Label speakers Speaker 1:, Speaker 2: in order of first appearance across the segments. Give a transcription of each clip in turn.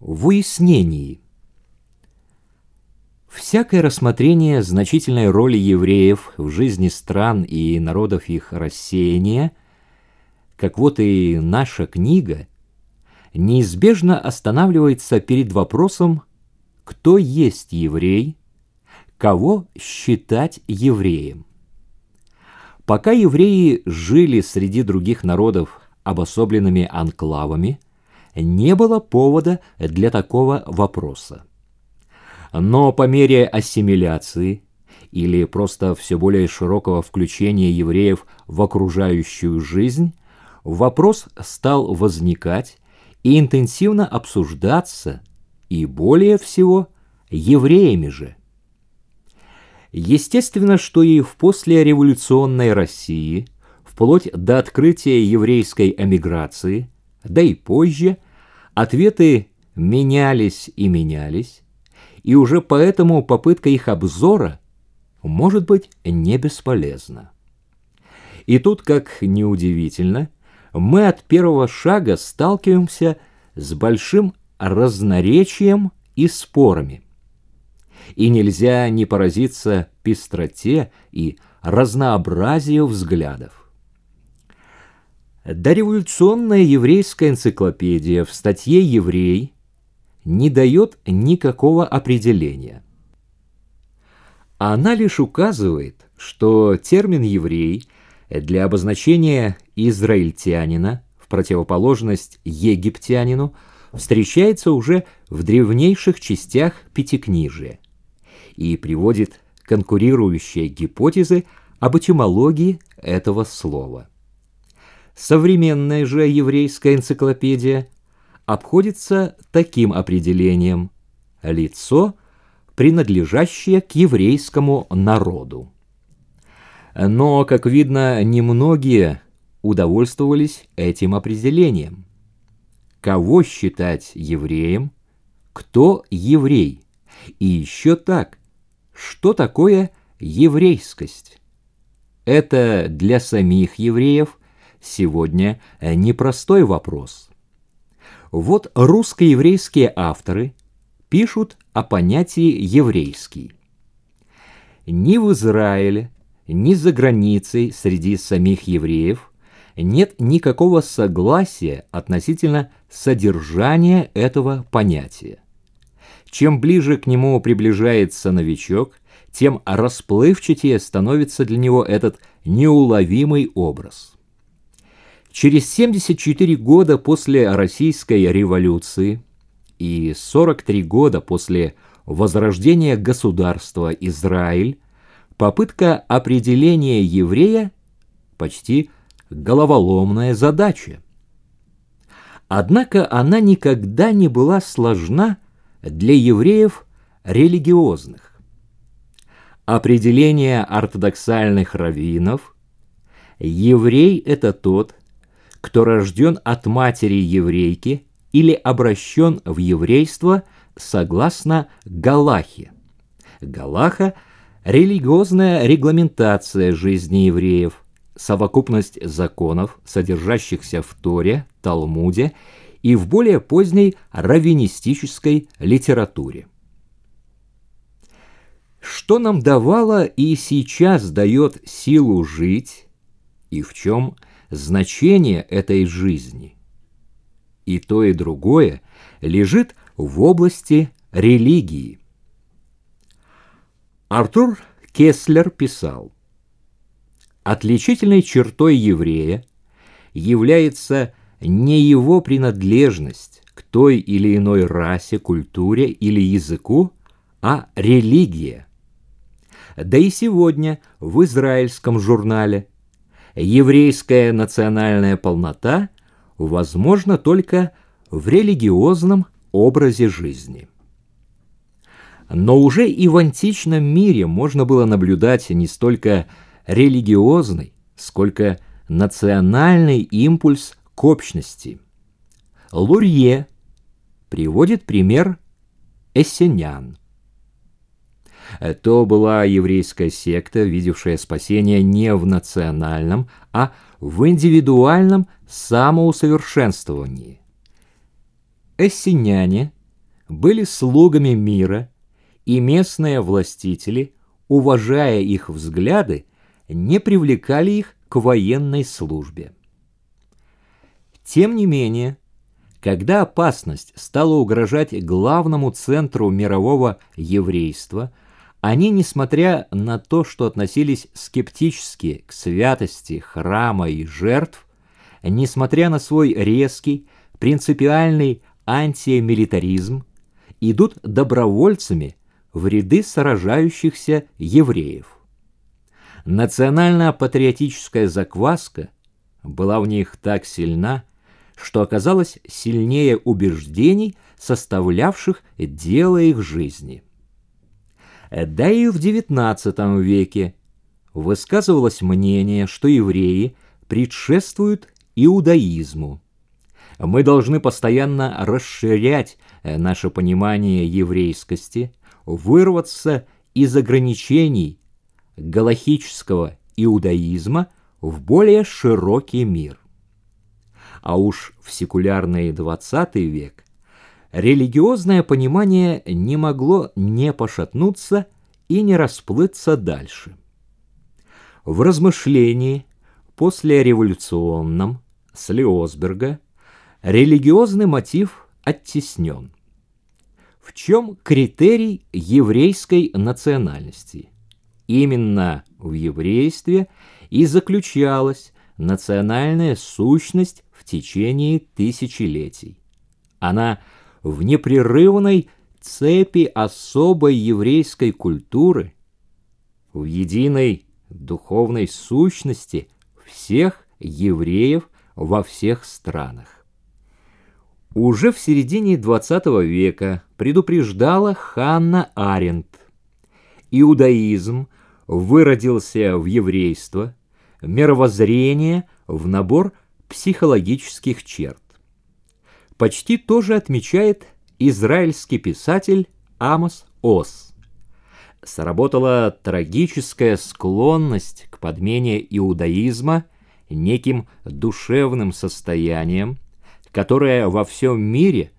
Speaker 1: В уяснении. Всякое рассмотрение значительной роли евреев в жизни стран и народов их рассеяния, как вот и наша книга, неизбежно останавливается перед вопросом, кто есть еврей, кого считать евреем. Пока евреи жили среди других народов обособленными анклавами, не было повода для такого вопроса. Но по мере ассимиляции или просто все более широкого включения евреев в окружающую жизнь, вопрос стал возникать и интенсивно обсуждаться, и более всего евреями же. Естественно, что и в послереволюционной России, вплоть до открытия еврейской эмиграции, да и позже – Ответы менялись и менялись, и уже поэтому попытка их обзора может быть не бесполезна. И тут, как неудивительно, мы от первого шага сталкиваемся с большим разноречием и спорами. И нельзя не поразиться пестроте и разнообразию взглядов. Дореволюционная еврейская энциклопедия в статье «Еврей» не дает никакого определения. Она лишь указывает, что термин «еврей» для обозначения израильтянина в противоположность египтянину встречается уже в древнейших частях Пятикнижия и приводит конкурирующие гипотезы об этимологии этого слова. Современная же еврейская энциклопедия обходится таким определением «лицо, принадлежащее к еврейскому народу». Но, как видно, немногие удовольствовались этим определением. Кого считать евреем? Кто еврей? И еще так, что такое еврейскость? Это для самих евреев сегодня э, непростой вопрос. Вот русско-еврейские авторы пишут о понятии «еврейский». Ни в Израиле, ни за границей среди самих евреев нет никакого согласия относительно содержания этого понятия. Чем ближе к нему приближается новичок, тем расплывчатее становится для него этот неуловимый образ. Через 74 года после Российской революции и 43 года после возрождения государства Израиль попытка определения еврея почти головоломная задача. Однако она никогда не была сложна для евреев религиозных. Определение ортодоксальных раввинов – еврей – это тот, кто рожден от матери еврейки или обращен в еврейство согласно Галахе. Галаха – религиозная регламентация жизни евреев, совокупность законов, содержащихся в Торе, Талмуде и в более поздней раввинистической литературе. Что нам давало и сейчас дает силу жить, и в чем – значение этой жизни. И то, и другое лежит в области религии. Артур Кеслер писал, «Отличительной чертой еврея является не его принадлежность к той или иной расе, культуре или языку, а религия. Да и сегодня в израильском журнале еврейская национальная полнота возможна только в религиозном образе жизни. Но уже и в античном мире можно было наблюдать не столько религиозный, сколько национальный импульс к общности. Лурье приводит пример эссенян. То была еврейская секта, видевшая спасение не в национальном, а в индивидуальном самоусовершенствовании. Эссеняне были слугами мира, и местные властители, уважая их взгляды, не привлекали их к военной службе. Тем не менее, когда опасность стала угрожать главному центру мирового еврейства, они, несмотря на то, что относились скептически к святости храма и жертв, несмотря на свой резкий, принципиальный антимилитаризм, идут добровольцами в ряды сражающихся евреев. Национально-патриотическая закваска была в них так сильна, что оказалось сильнее убеждений, составлявших дело их жизни. Да и в XIX веке высказывалось мнение, что евреи предшествуют иудаизму. Мы должны постоянно расширять наше понимание еврейскости, вырваться из ограничений галахического иудаизма в более широкий мир а уж в секулярный XX век, религиозное понимание не могло не пошатнуться и не расплыться дальше. В размышлении после революционном с Леосберга религиозный мотив оттеснен. В чем критерий еврейской национальности? Именно в еврействе и заключалась национальная сущность течение тысячелетий. Она в непрерывной цепи особой еврейской культуры, в единой духовной сущности всех евреев во всех странах. Уже в середине XX века предупреждала Ханна Аренд. Иудаизм выродился в еврейство, мировоззрение в набор психологических черт. Почти то же отмечает израильский писатель Амос Ос. Сработала трагическая склонность к подмене иудаизма неким душевным состоянием, которое во всем мире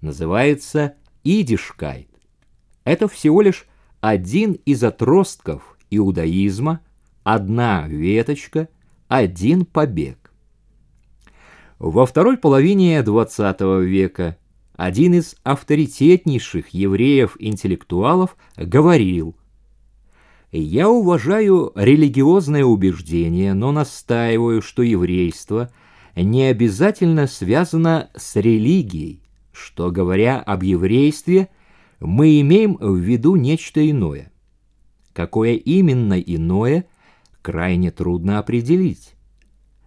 Speaker 1: называется идишкайт. Это всего лишь один из отростков иудаизма, одна веточка, один побег. Во второй половине XX века один из авторитетнейших евреев-интеллектуалов говорил «Я уважаю религиозное убеждение, но настаиваю, что еврейство не обязательно связано с религией, что, говоря об еврействе, мы имеем в виду нечто иное. Какое именно иное, крайне трудно определить.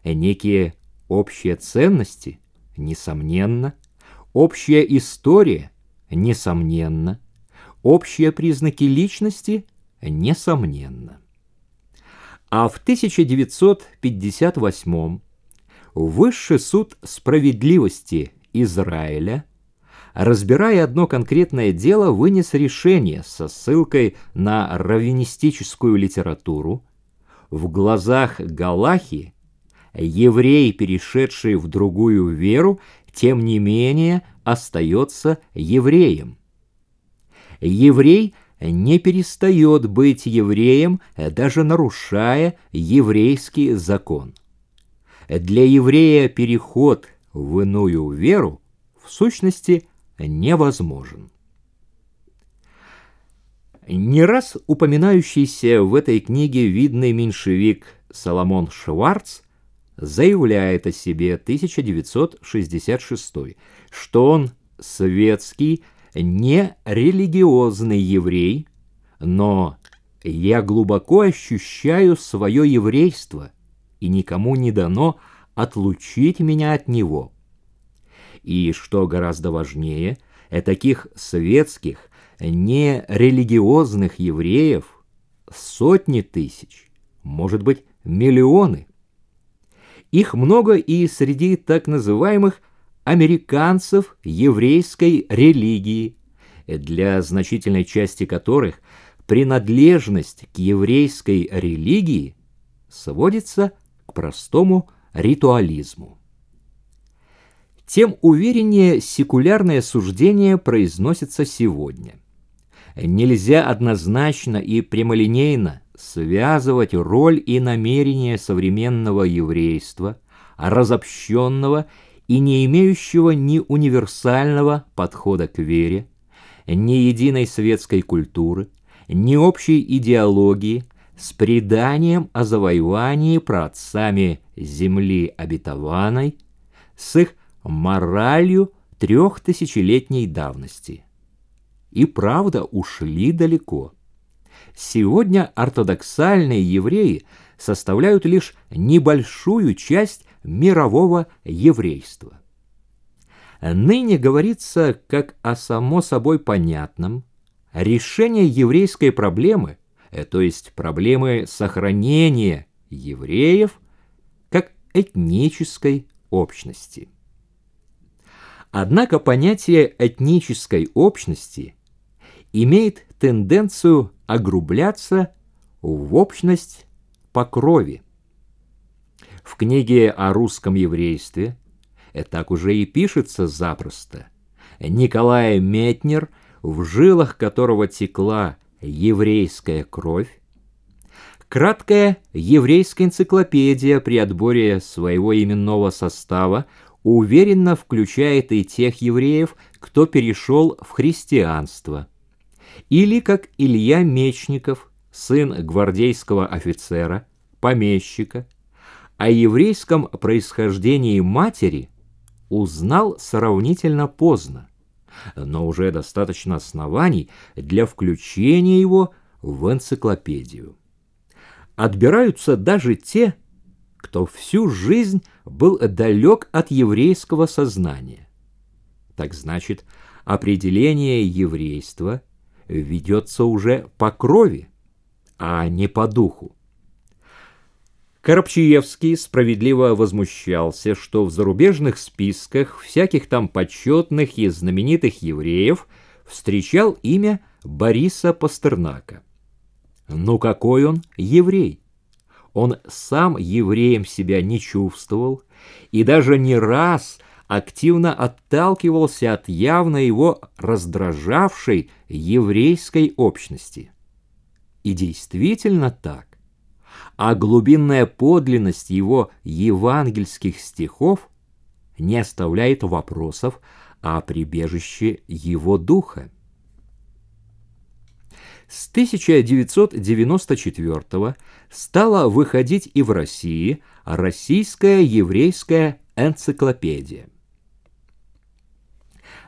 Speaker 1: Некие Общие ценности, несомненно. Общая история, несомненно. Общие признаки личности, несомненно. А в 1958 Высший суд справедливости Израиля, разбирая одно конкретное дело, вынес решение со ссылкой на раввинистическую литературу. В глазах Галахи еврей, перешедший в другую веру, тем не менее остается евреем. Еврей не перестает быть евреем, даже нарушая еврейский закон. Для еврея переход в иную веру в сущности невозможен. Не раз упоминающийся в этой книге видный меньшевик Соломон Шварц заявляет о себе 1966, что он светский, не религиозный еврей, но я глубоко ощущаю свое еврейство, и никому не дано отлучить меня от него. И, что гораздо важнее, таких светских, не религиозных евреев сотни тысяч, может быть, миллионы – их много и среди так называемых американцев еврейской религии, для значительной части которых принадлежность к еврейской религии сводится к простому ритуализму. тем увереннее секулярное суждение произносится сегодня. Нельзя однозначно и прямолинейно связывать роль и намерения современного еврейства, разобщенного и не имеющего ни универсального подхода к вере, ни единой светской культуры, ни общей идеологии с преданием о завоевании праотцами земли обетованной, с их моралью трехтысячелетней давности. И правда ушли далеко. Сегодня ортодоксальные евреи составляют лишь небольшую часть мирового еврейства. Ныне говорится как о само собой понятном, решение еврейской проблемы, э, то есть проблемы сохранения евреев как этнической общности. Однако понятие этнической общности имеет тенденцию огрубляться в общность по крови. В книге о русском еврействе так уже и пишется запросто. Николай Метнер, в жилах которого текла еврейская кровь, краткая еврейская энциклопедия при отборе своего именного состава уверенно включает и тех евреев, кто перешел в христианство. Или как Илья Мечников, сын гвардейского офицера, помещика, о еврейском происхождении матери узнал сравнительно поздно, но уже достаточно оснований для включения его в энциклопедию. Отбираются даже те, кто всю жизнь был далек от еврейского сознания. Так значит, определение еврейства ведется уже по крови, а не по духу. Коробчиевский справедливо возмущался, что в зарубежных списках всяких там почетных и знаменитых евреев встречал имя Бориса Пастернака. Ну какой он еврей? Он сам евреем себя не чувствовал и даже не раз активно отталкивался от явно его раздражавшей еврейской общности. И действительно так. А глубинная подлинность его евангельских стихов не оставляет вопросов о прибежище его духа. С 1994 стала выходить и в России российская еврейская энциклопедия.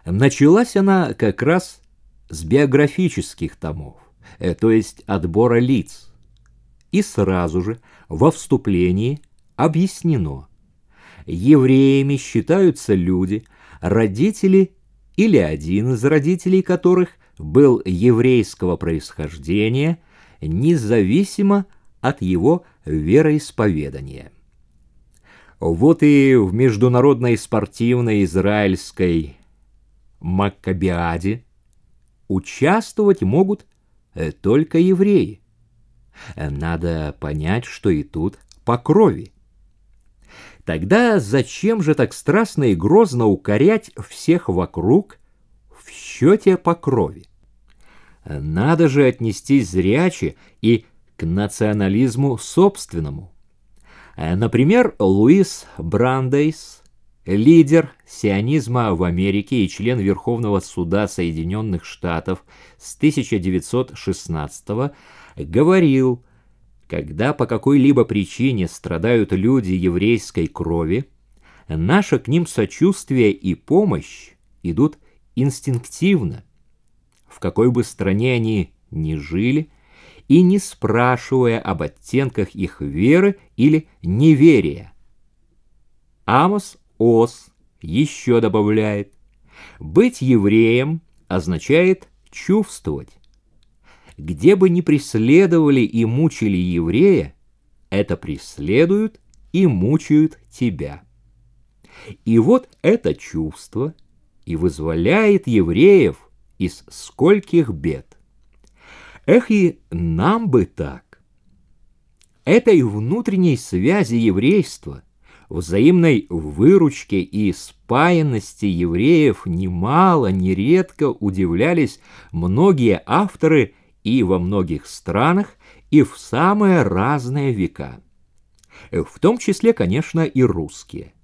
Speaker 1: Началась она как раз с биографических томов, э, то есть отбора лиц. И сразу же во вступлении объяснено, евреями считаются люди, родители или один из родителей которых был еврейского происхождения, независимо от его вероисповедания. Вот и в международной спортивной израильской Маккабиаде участвовать могут э, только евреи. Надо понять, что и тут по крови. Тогда зачем же так страстно и грозно укорять всех вокруг в счете по крови? Надо же отнестись зряче и к национализму собственному. Например, Луис Брандейс, лидер сионизма в Америке и член Верховного суда Соединенных Штатов с 1916 говорил, когда по какой-либо причине страдают люди еврейской крови, наше к ним сочувствие и помощь идут инстинктивно. В какой бы стране они ни жили, и не спрашивая об оттенках их веры или неверия. Амос Ос еще добавляет, «Быть евреем означает чувствовать. Где бы ни преследовали и мучили еврея, это преследуют и мучают тебя. И вот это чувство и вызволяет евреев из скольких бед. Эх, и нам бы так. Этой внутренней связи еврейства, взаимной выручке и спаянности евреев немало, нередко удивлялись многие авторы и во многих странах, и в самые разные века. В том числе, конечно, и русские.